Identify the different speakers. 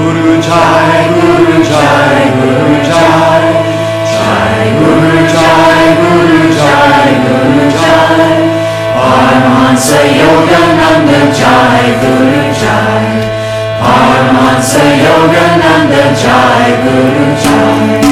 Speaker 1: Guru Jai, Guru Jai, Guru Jai. Jai Guru Jai, Guru Jai, Guru Jai. Paramahansa Yogananda Jai, Guru Jai. Paramahansa Yogananda Jai, Guru Jai.